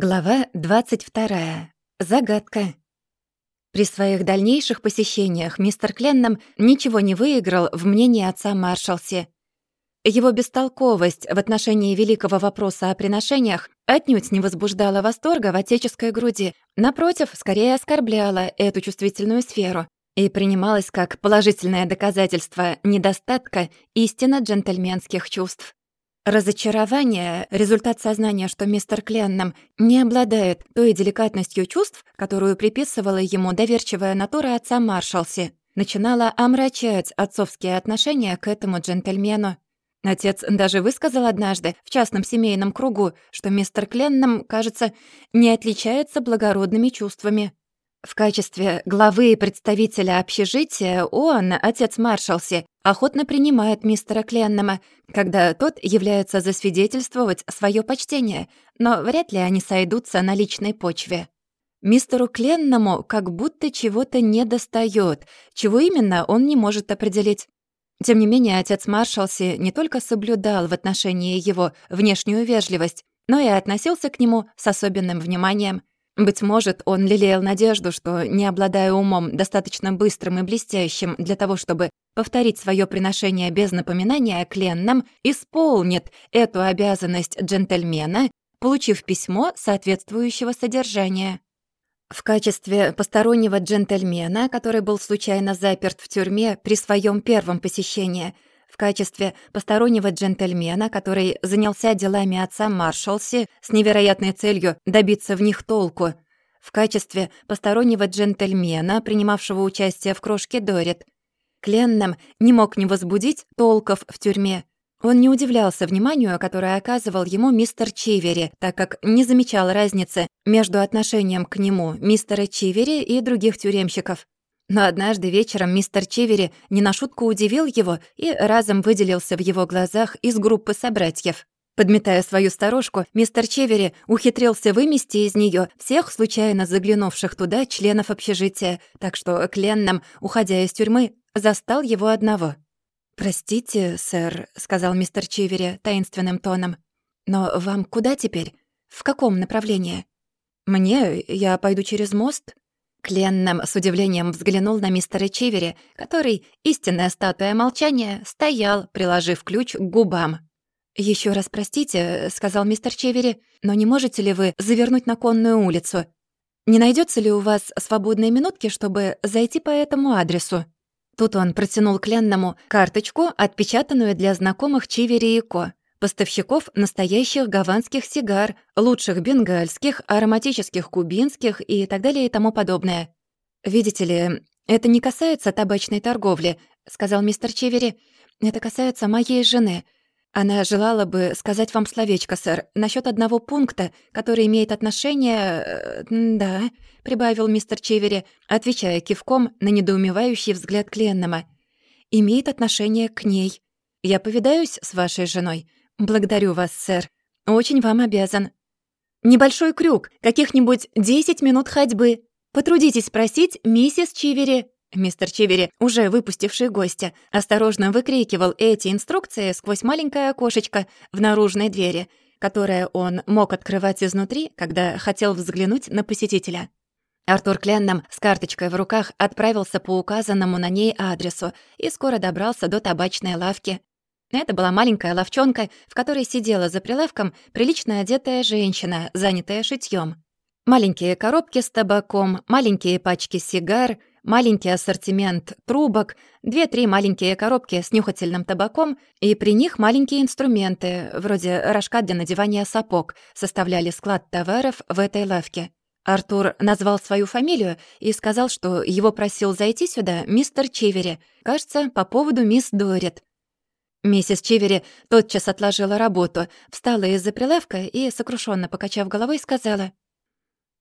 Глава 22. Загадка. При своих дальнейших посещениях мистер Кленном ничего не выиграл в мнении отца Маршалси. Его бестолковость в отношении великого вопроса о приношениях отнюдь не возбуждала восторга в отеческой груди, напротив, скорее оскорбляла эту чувствительную сферу и принималась как положительное доказательство недостатка истинно джентльменских чувств. Разочарование — результат сознания, что мистер Кленном не обладает той деликатностью чувств, которую приписывала ему доверчивая натура отца Маршалси, начинала омрачать отцовские отношения к этому джентльмену. Отец даже высказал однажды в частном семейном кругу, что мистер Кленном, кажется, не отличается благородными чувствами. В качестве главы и представителя общежития он, отец Маршалси, охотно принимает мистера Кленнема, когда тот является засвидетельствовать свое почтение, но вряд ли они сойдутся на личной почве. Мистеру Кленному как будто чего-то недостаёт, чего именно он не может определить. Тем не менее, отец Маршалси не только соблюдал в отношении его внешнюю вежливость, но и относился к нему с особенным вниманием. Быть может, он лелеял надежду, что, не обладая умом достаточно быстрым и блестящим для того, чтобы повторить свое приношение без напоминания Кленнам, исполнит эту обязанность джентльмена, получив письмо соответствующего содержания. В качестве постороннего джентльмена, который был случайно заперт в тюрьме при своем первом посещении — качестве постороннего джентльмена, который занялся делами отца Маршалси с невероятной целью добиться в них толку, в качестве постороннего джентльмена, принимавшего участие в крошке Дорит. Кленном не мог не возбудить толков в тюрьме. Он не удивлялся вниманию, которое оказывал ему мистер Чивери, так как не замечал разницы между отношением к нему мистера Чивери и других тюремщиков. Но однажды вечером мистер Чивери не на шутку удивил его и разом выделился в его глазах из группы собратьев. Подметая свою сторожку, мистер Чевери ухитрился вымести из нее всех случайно заглянувших туда членов общежития, так что Кленном, уходя из тюрьмы, застал его одного. «Простите, сэр», — сказал мистер Чивери таинственным тоном, «но вам куда теперь? В каком направлении?» «Мне? Я пойду через мост?» Кленном с удивлением взглянул на мистера Чивери, который, истинная статуя молчания, стоял, приложив ключ к губам. Еще раз простите», — сказал мистер Чивери, «но не можете ли вы завернуть на конную улицу? Не найдется ли у вас свободной минутки, чтобы зайти по этому адресу?» Тут он протянул Кленному карточку, отпечатанную для знакомых Чивери и Ко поставщиков настоящих гаванских сигар, лучших бенгальских, ароматических кубинских и так далее и тому подобное. «Видите ли, это не касается табачной торговли», — сказал мистер Чевери. «Это касается моей жены. Она желала бы сказать вам словечко, сэр, насчет одного пункта, который имеет отношение... Э, да», — прибавил мистер Чевери, отвечая кивком на недоумевающий взгляд Кленнама. «Имеет отношение к ней. Я повидаюсь с вашей женой. «Благодарю вас, сэр. Очень вам обязан. Небольшой крюк, каких-нибудь десять минут ходьбы. Потрудитесь спросить миссис Чивери». Мистер Чивери, уже выпустивший гостя, осторожно выкрикивал эти инструкции сквозь маленькое окошечко в наружной двери, которое он мог открывать изнутри, когда хотел взглянуть на посетителя. Артур Кленном с карточкой в руках отправился по указанному на ней адресу и скоро добрался до табачной лавки. Это была маленькая ловчонка, в которой сидела за прилавком прилично одетая женщина, занятая шитьем. Маленькие коробки с табаком, маленькие пачки сигар, маленький ассортимент трубок, две-три маленькие коробки с нюхательным табаком и при них маленькие инструменты, вроде рожка для надевания сапог, составляли склад товаров в этой лавке. Артур назвал свою фамилию и сказал, что его просил зайти сюда мистер Чивери, кажется, по поводу мисс Дорит. Миссис Чивери тотчас отложила работу, встала из-за прилавка и, сокрушенно покачав головой, сказала,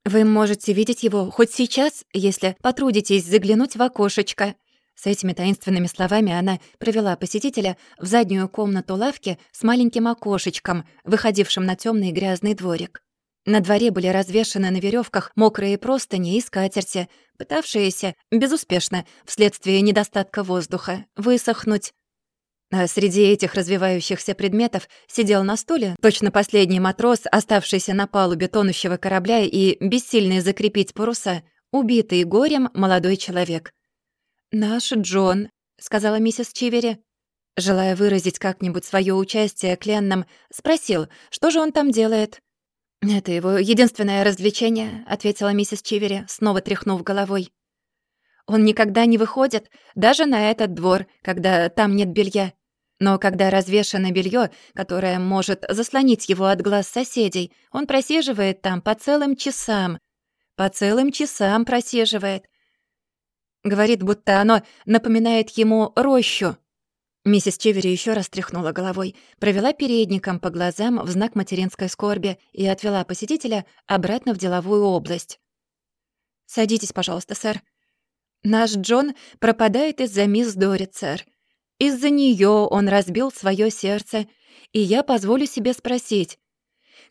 «Вы можете видеть его хоть сейчас, если потрудитесь заглянуть в окошечко». С этими таинственными словами она провела посетителя в заднюю комнату лавки с маленьким окошечком, выходившим на темный грязный дворик. На дворе были развешаны на веревках мокрые простыни и скатерти, пытавшиеся, безуспешно, вследствие недостатка воздуха, высохнуть. А среди этих развивающихся предметов сидел на стуле точно последний матрос, оставшийся на палубе тонущего корабля и бессильный закрепить паруса, убитый горем молодой человек. «Наш Джон», — сказала миссис Чивери. Желая выразить как-нибудь свое участие Кленном, спросил, что же он там делает. «Это его единственное развлечение», — ответила миссис Чивери, снова тряхнув головой. «Он никогда не выходит, даже на этот двор, когда там нет белья. Но когда развешано белье, которое может заслонить его от глаз соседей, он просиживает там по целым часам. По целым часам просиживает. Говорит, будто оно напоминает ему рощу. Миссис Чевери еще раз тряхнула головой, провела передником по глазам в знак материнской скорби и отвела посетителя обратно в деловую область. «Садитесь, пожалуйста, сэр. Наш Джон пропадает из-за мисс Дорит, сэр. Из-за нее он разбил свое сердце, и я позволю себе спросить,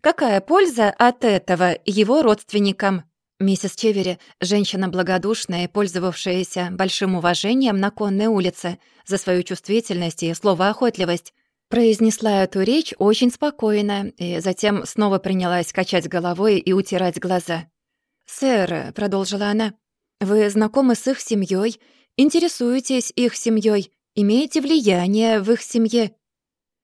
какая польза от этого его родственникам?» Миссис Чевери, женщина благодушная и пользовавшаяся большим уважением на конной улице за свою чувствительность и словоохотливость, произнесла эту речь очень спокойно и затем снова принялась качать головой и утирать глаза. «Сэр», — продолжила она, — «вы знакомы с их семьей, интересуетесь их семьей, имеете влияние в их семье.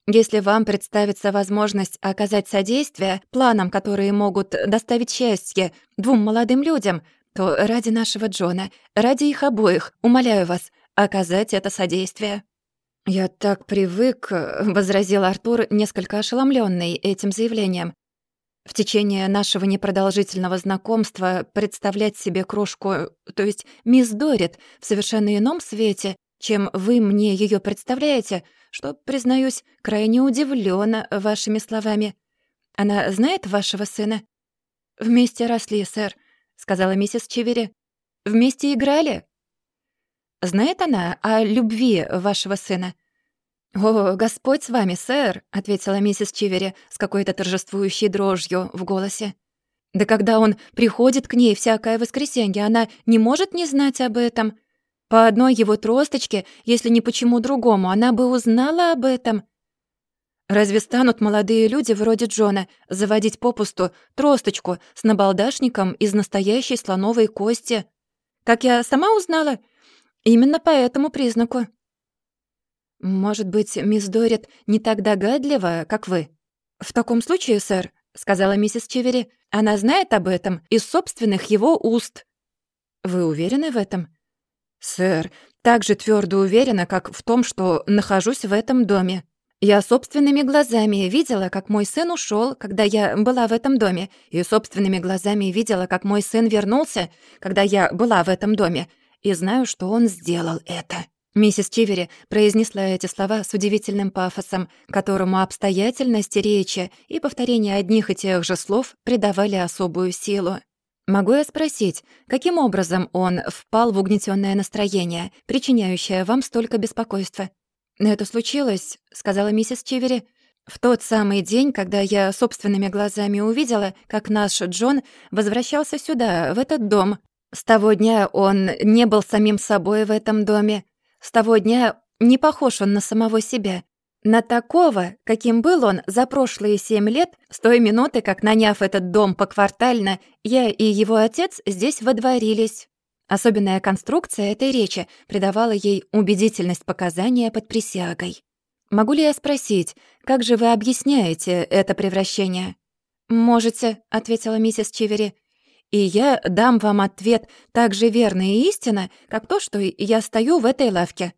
Если вам представится возможность оказать содействие планам, которые могут доставить счастье двум молодым людям, то ради нашего Джона, ради их обоих, умоляю вас, оказать это содействие». «Я так привык», — возразил Артур, несколько ошеломленный этим заявлением. «В течение нашего непродолжительного знакомства представлять себе крошку, то есть мисс Дорит, в совершенно ином свете, чем вы мне ее представляете, что, признаюсь, крайне удивлена вашими словами. Она знает вашего сына?» «Вместе росли, сэр», — сказала миссис Чивери. «Вместе играли?» «Знает она о любви вашего сына?» «О, Господь с вами, сэр», — ответила миссис Чивери с какой-то торжествующей дрожью в голосе. «Да когда он приходит к ней всякое воскресенье, она не может не знать об этом. По одной его тросточке, если не почему другому, она бы узнала об этом. Разве станут молодые люди вроде Джона заводить попусту тросточку с набалдашником из настоящей слоновой кости? Как я сама узнала? Именно по этому признаку. «Может быть, мисс Дорит не так догадлива, как вы?» «В таком случае, сэр», — сказала миссис Чевери, «она знает об этом из собственных его уст». «Вы уверены в этом?» «Сэр, так же твердо уверена, как в том, что нахожусь в этом доме. Я собственными глазами видела, как мой сын ушел, когда я была в этом доме, и собственными глазами видела, как мой сын вернулся, когда я была в этом доме, и знаю, что он сделал это». Миссис Чивери произнесла эти слова с удивительным пафосом, которому обстоятельности речи и повторение одних и тех же слов придавали особую силу. Могу я спросить, каким образом он впал в угнетённое настроение, причиняющее вам столько беспокойства? Это случилось, сказала миссис Чивери, в тот самый день, когда я собственными глазами увидела, как наш Джон возвращался сюда, в этот дом. С того дня он не был самим собой в этом доме. С того дня не похож он на самого себя. На такого, каким был он за прошлые семь лет, с той минуты, как, наняв этот дом поквартально, я и его отец здесь водворились. Особенная конструкция этой речи придавала ей убедительность показания под присягой. «Могу ли я спросить, как же вы объясняете это превращение?» «Можете», — ответила миссис Чивери. «И я дам вам ответ так же верно и истинно, как то, что я стою в этой лавке».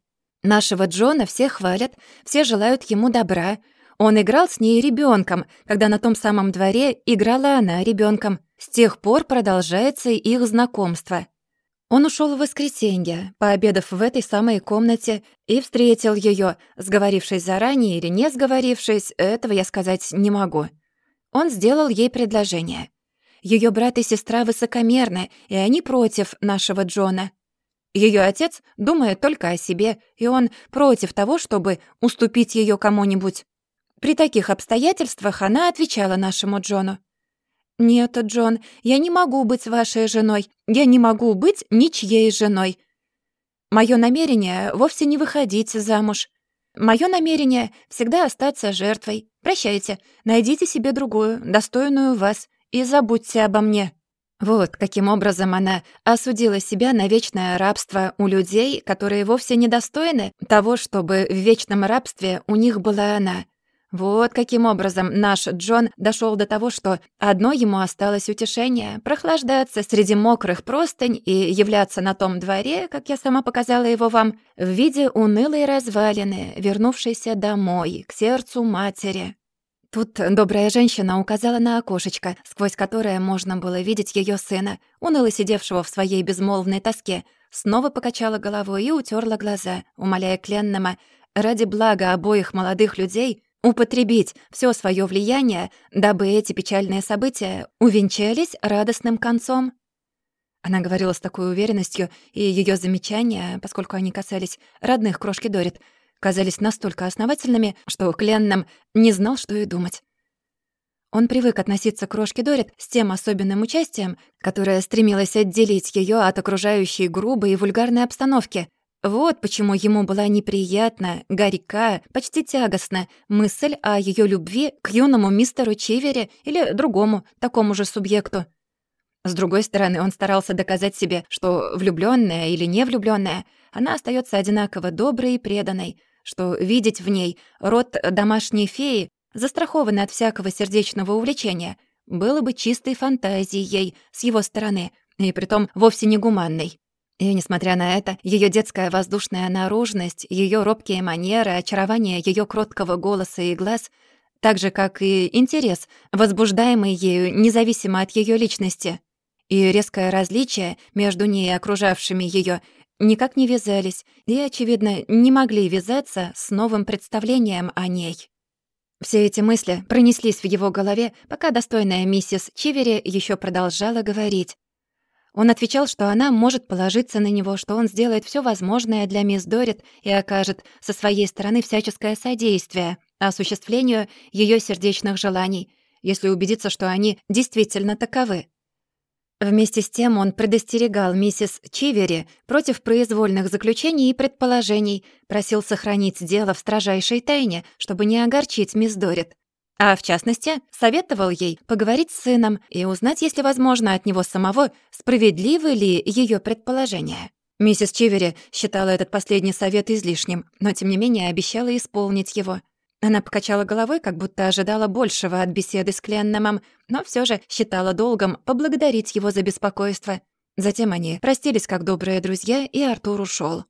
Нашего Джона все хвалят, все желают ему добра. Он играл с ней ребенком, когда на том самом дворе играла она ребенком. С тех пор продолжается их знакомство. Он ушел в воскресенье, пообедав в этой самой комнате, и встретил ее, сговорившись заранее или не сговорившись, этого я сказать не могу. Он сделал ей предложение. Ее брат и сестра высокомерны, и они против нашего Джона. Ее отец думает только о себе, и он против того, чтобы уступить ее кому-нибудь. При таких обстоятельствах она отвечала нашему Джону. «Нет, Джон, я не могу быть вашей женой. Я не могу быть ничьей женой. Мое намерение вовсе не выходить замуж. Мое намерение — всегда остаться жертвой. Прощайте, найдите себе другую, достойную вас, и забудьте обо мне». Вот каким образом она осудила себя на вечное рабство у людей, которые вовсе недостойны того, чтобы в вечном рабстве у них была она. Вот каким образом наш Джон дошел до того, что одно ему осталось утешение — прохлаждаться среди мокрых простынь и являться на том дворе, как я сама показала его вам, в виде унылой развалины, вернувшейся домой, к сердцу матери. Тут добрая женщина указала на окошечко, сквозь которое можно было видеть ее сына, уныло сидевшего в своей безмолвной тоске, снова покачала головой и утерла глаза, умоляя Кленнама ради блага обоих молодых людей употребить все свое влияние, дабы эти печальные события увенчались радостным концом. Она говорила с такой уверенностью, и ее замечания, поскольку они касались родных крошки Дорит, казались настолько основательными, что Кленном не знал, что и думать. Он привык относиться к крошке Дорит с тем особенным участием, которое стремилось отделить ее от окружающей грубой и вульгарной обстановки. Вот почему ему была неприятна, горька, почти тягостна мысль о ее любви к юному мистеру Чивере или другому такому же субъекту. С другой стороны, он старался доказать себе, что влюбленная или не влюбленная, она остается одинаково доброй и преданной, что видеть в ней род домашней феи, застрахованный от всякого сердечного увлечения, было бы чистой фантазией с его стороны, и притом вовсе не гуманной. И, несмотря на это, ее детская воздушная наружность, ее робкие манеры, очарование ее кроткого голоса и глаз, так же, как и интерес, возбуждаемый ею независимо от ее личности, и резкое различие между ней и окружавшими ее никак не вязались и, очевидно, не могли вязаться с новым представлением о ней. Все эти мысли пронеслись в его голове, пока достойная миссис Чивери еще продолжала говорить. Он отвечал, что она может положиться на него, что он сделает все возможное для мисс Дорит и окажет со своей стороны всяческое содействие осуществлению ее сердечных желаний, если убедиться, что они действительно таковы. Вместе с тем он предостерегал миссис Чивери против произвольных заключений и предположений, просил сохранить дело в строжайшей тайне, чтобы не огорчить мисс Дорит. А в частности, советовал ей поговорить с сыном и узнать, если возможно, от него самого, справедливы ли ее предположения. Миссис Чивери считала этот последний совет излишним, но тем не менее обещала исполнить его — она покачала головой, как будто ожидала большего от беседы с Кленнемом, но все же считала долгом поблагодарить его за беспокойство. Затем они простились как добрые друзья, и Артур ушел.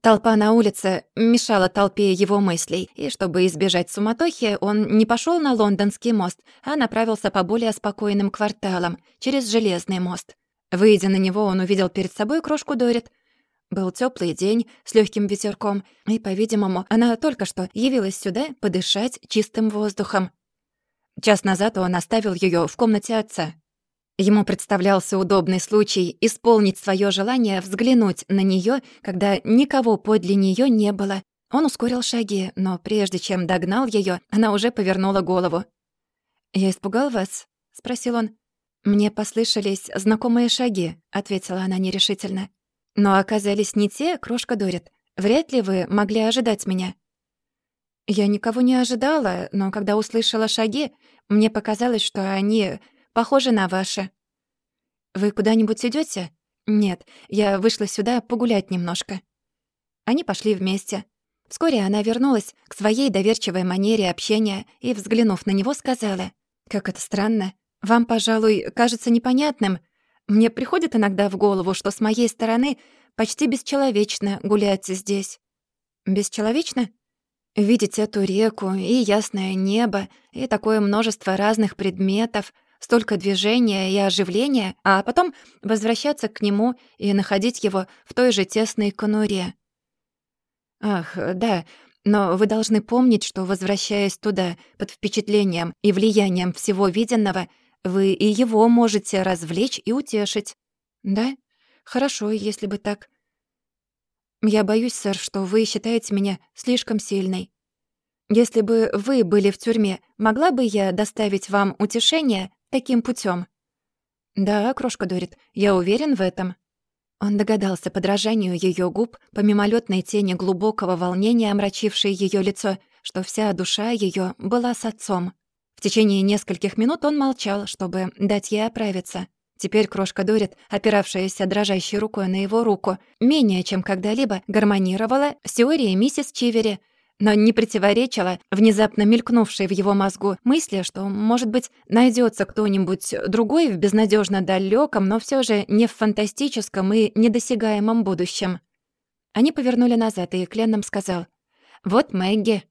Толпа на улице мешала толпе его мыслей, и чтобы избежать суматохи, он не пошел на лондонский мост, а направился по более спокойным кварталам, через Железный мост. Выйдя на него, он увидел перед собой крошку Дорит, был теплый день с легким ветерком, и, по-видимому, она только что явилась сюда подышать чистым воздухом. Час назад он оставил ее в комнате отца. Ему представлялся удобный случай исполнить свое желание взглянуть на нее, когда никого подле нее не было. Он ускорил шаги, но прежде чем догнал ее, она уже повернула голову. «Я испугал вас?» — спросил он. «Мне послышались знакомые шаги», — ответила она нерешительно. Но оказались не те, крошка Дорит. Вряд ли вы могли ожидать меня. Я никого не ожидала, но когда услышала шаги, мне показалось, что они похожи на ваши. Вы куда-нибудь идёте? Нет, я вышла сюда погулять немножко. Они пошли вместе. Вскоре она вернулась к своей доверчивой манере общения и, взглянув на него, сказала, «Как это странно. Вам, пожалуй, кажется непонятным, мне приходит иногда в голову, что с моей стороны почти бесчеловечно гулять здесь. Бесчеловечно? Видеть эту реку и ясное небо, и такое множество разных предметов, столько движения и оживления, а потом возвращаться к нему и находить его в той же тесной конуре. Ах, да, но вы должны помнить, что, возвращаясь туда, под впечатлением и влиянием всего виденного, вы и его можете развлечь и утешить. Да? Хорошо, если бы так. Я боюсь, сэр, что вы считаете меня слишком сильной. Если бы вы были в тюрьме, могла бы я доставить вам утешение таким путем? Да, крошка Дорит, я уверен в этом. Он догадался подражанию ее губ, по мимолетной тени глубокого волнения, омрачившей ее лицо, что вся душа ее была с отцом. В течение нескольких минут он молчал, чтобы дать ей оправиться. Теперь крошка Дорит, опиравшаяся дрожащей рукой на его руку, менее чем когда-либо гармонировала с теорией миссис Чивери, но не противоречила внезапно мелькнувшей в его мозгу мысли, что, может быть, найдется кто-нибудь другой в безнадежно далеком, но все же не в фантастическом и недосягаемом будущем. Они повернули назад, и Кленном сказал, «Вот Мэгги».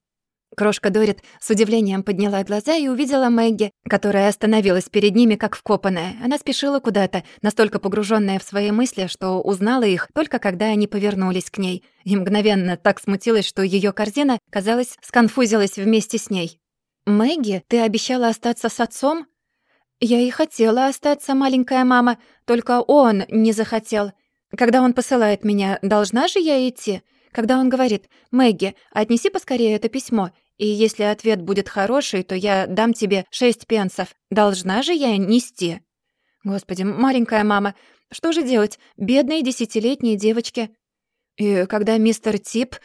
Крошка Дорит с удивлением подняла глаза и увидела Мэгги, которая остановилась перед ними как вкопанная. Она спешила куда-то, настолько погруженная в свои мысли, что узнала их только когда они повернулись к ней. И мгновенно так смутилась, что ее корзина, казалось, сконфузилась вместе с ней. «Мэгги, ты обещала остаться с отцом?» «Я и хотела остаться, маленькая мама, только он не захотел. Когда он посылает меня, должна же я идти?» Когда он говорит «Мэгги, отнеси поскорее это письмо, и если ответ будет хороший, то я дам тебе шесть пенсов. Должна же я нести?» «Господи, маленькая мама, что же делать бедной десятилетней девочке?» И когда мистер Тип...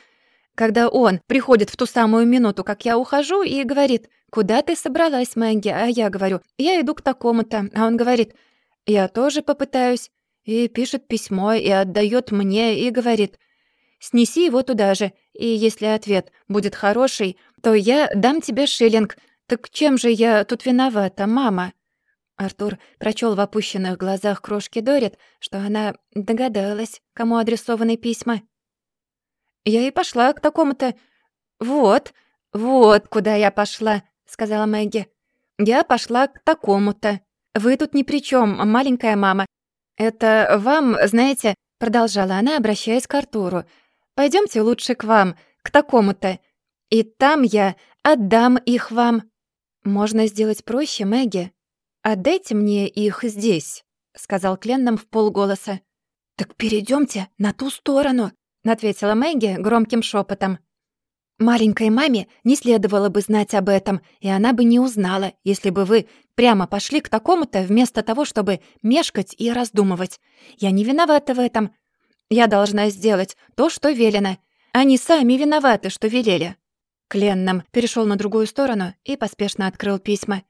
Когда он приходит в ту самую минуту, как я ухожу, и говорит «Куда ты собралась, Мэгги?» А я говорю «Я иду к такому-то». А он говорит «Я тоже попытаюсь». И пишет письмо, и отдает мне, и говорит Снеси его туда же, и если ответ будет хороший, то я дам тебе шиллинг. Так чем же я тут виновата, мама?» Артур прочел в опущенных глазах крошки Дорит, что она догадалась, кому адресованы письма. «Я и пошла к такому-то... Вот, вот куда я пошла», — сказала Мэгги. «Я пошла к такому-то. Вы тут ни при чем, маленькая мама. Это вам, знаете...» — продолжала она, обращаясь к Артуру — Пойдемте лучше к вам, к такому-то. И там я отдам их вам. Можно сделать проще, Мэгги. Отдайте мне их здесь, сказал Кленном в полголоса. Так перейдемте на ту сторону, ответила Мэгги громким шепотом. Маленькой маме не следовало бы знать об этом, и она бы не узнала, если бы вы прямо пошли к такому-то вместо того, чтобы мешкать и раздумывать. Я не виновата в этом. Я должна сделать то, что велено. Они сами виноваты, что велели». Кленном перешел на другую сторону и поспешно открыл письма.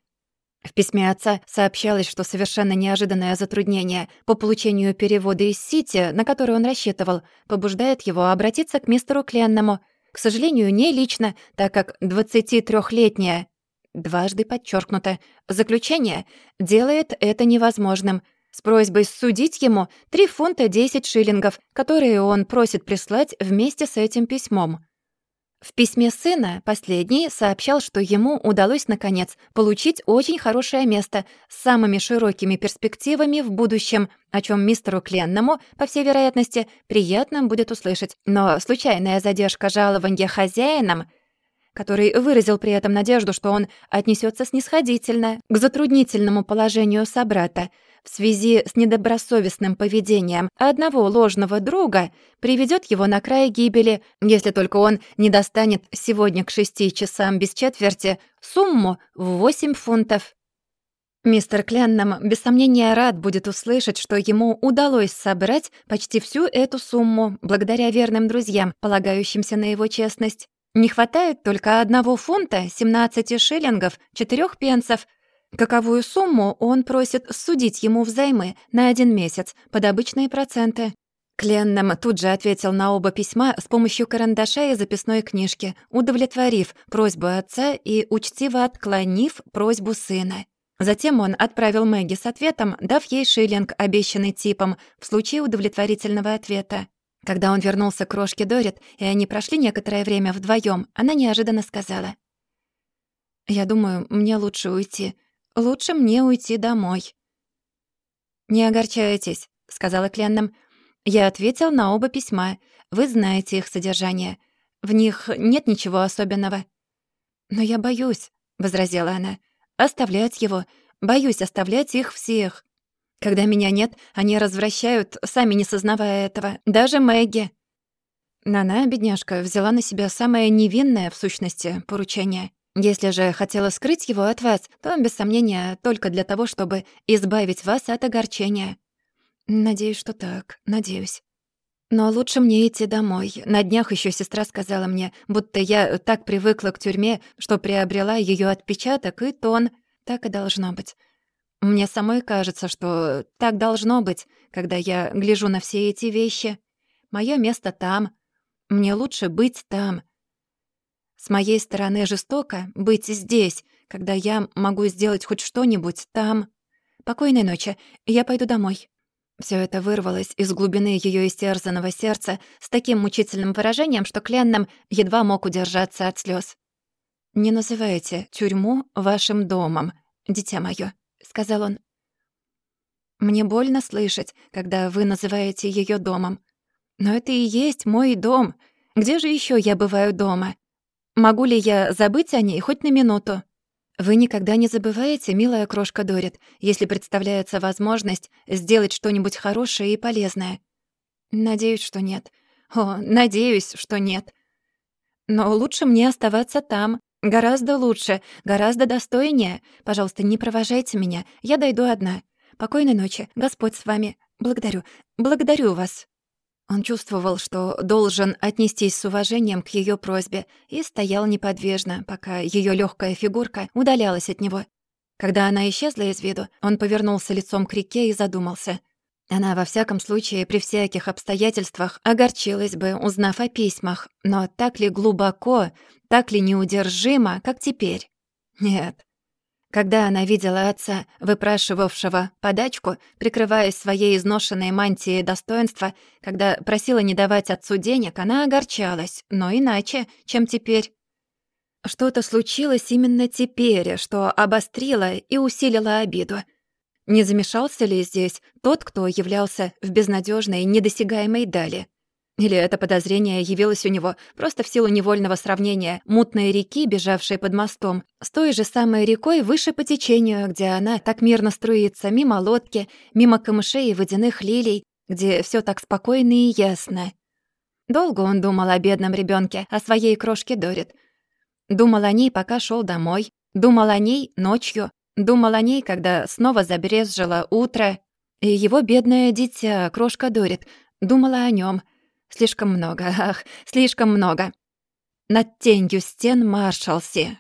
В письме отца сообщалось, что совершенно неожиданное затруднение по получению перевода из Сити, на который он рассчитывал, побуждает его обратиться к мистеру Кленному. К сожалению, не лично, так как 23-летняя, дважды подчеркнуто, заключение делает это невозможным, с просьбой судить ему 3 фунта 10 шиллингов, которые он просит прислать вместе с этим письмом. В письме сына последний сообщал, что ему удалось, наконец, получить очень хорошее место с самыми широкими перспективами в будущем, о чем мистеру Кленному, по всей вероятности, приятно будет услышать. Но случайная задержка жалования хозяинам — который выразил при этом надежду, что он отнесется снисходительно к затруднительному положению собрата, в связи с недобросовестным поведением одного ложного друга приведет его на край гибели, если только он не достанет сегодня к шести часам без четверти сумму в восемь фунтов. Мистер Кленном без сомнения рад будет услышать, что ему удалось собрать почти всю эту сумму благодаря верным друзьям, полагающимся на его честность. Не хватает только одного фунта, 17 шиллингов, 4 пенсов — каковую сумму он просит судить ему взаймы на один месяц под обычные проценты. Кленном тут же ответил на оба письма с помощью карандаша и записной книжки, удовлетворив просьбу отца и учтиво отклонив просьбу сына. Затем он отправил Мэгги с ответом, дав ей шиллинг, обещанный типом, в случае удовлетворительного ответа. Когда он вернулся к крошке Дорит, и они прошли некоторое время вдвоем, она неожиданно сказала. «Я думаю, мне лучше уйти. Лучше мне уйти домой». «Не огорчайтесь», — сказала Кленном. «Я ответил на оба письма. Вы знаете их содержание. В них нет ничего особенного». «Но я боюсь», — возразила она, — «оставлять его. Боюсь оставлять их всех. Когда меня нет, они развращают, сами не сознавая этого. Даже Мэгги». Нана, бедняжка, взяла на себя самое невинное, в сущности, поручение. Если же хотела скрыть его от вас, то, без сомнения, только для того, чтобы избавить вас от огорчения. Надеюсь, что так. Надеюсь. Но лучше мне идти домой. На днях еще сестра сказала мне, будто я так привыкла к тюрьме, что приобрела ее отпечаток и тон. Так и должно быть. Мне самой кажется, что так должно быть, когда я гляжу на все эти вещи. Мое место там. Мне лучше быть там. С моей стороны жестоко быть здесь, когда я могу сделать хоть что-нибудь там. Покойной ночи. Я пойду домой. Все это вырвалось из глубины ее истерзанного сердца с таким мучительным выражением, что Кленном едва мог удержаться от слез. «Не называйте тюрьму вашим домом, дитя мое, сказал он. «Мне больно слышать, когда вы называете ее домом. Но это и есть мой дом. Где же еще я бываю дома? Могу ли я забыть о ней хоть на минуту?» Вы никогда не забываете, милая крошка Дорит, если представляется возможность сделать что-нибудь хорошее и полезное. Надеюсь, что нет. О, надеюсь, что нет. Но лучше мне оставаться там. Гораздо лучше, гораздо достойнее. Пожалуйста, не провожайте меня. Я дойду одна. Покойной ночи. Господь с вами. Благодарю. Благодарю вас. Он чувствовал, что должен отнестись с уважением к ее просьбе, и стоял неподвижно, пока ее легкая фигурка удалялась от него. Когда она исчезла из виду, он повернулся лицом к реке и задумался. Она, во всяком случае, при всяких обстоятельствах огорчилась бы, узнав о письмах, но так ли глубоко, так ли неудержимо, как теперь? Нет, когда она видела отца, выпрашивавшего подачку, прикрываясь своей изношенной мантией достоинства, когда просила не давать отцу денег, она огорчалась, но иначе, чем теперь. Что-то случилось именно теперь, что обострило и усилило обиду. Не замешался ли здесь тот, кто являлся в безнадежной, недосягаемой дали? Или это подозрение явилось у него просто в силу невольного сравнения мутной реки, бежавшей под мостом, с той же самой рекой выше по течению, где она так мирно струится, мимо лодки, мимо камышей и водяных лилий, где все так спокойно и ясно. Долго он думал о бедном ребенке, о своей крошке Дорит. Думал о ней, пока шел домой. Думал о ней ночью. Думал о ней, когда снова забрезжило утро. И его бедное дитя, крошка Дорит, думала о нем. Слишком много, ах, слишком много. Над тенью стен маршалси,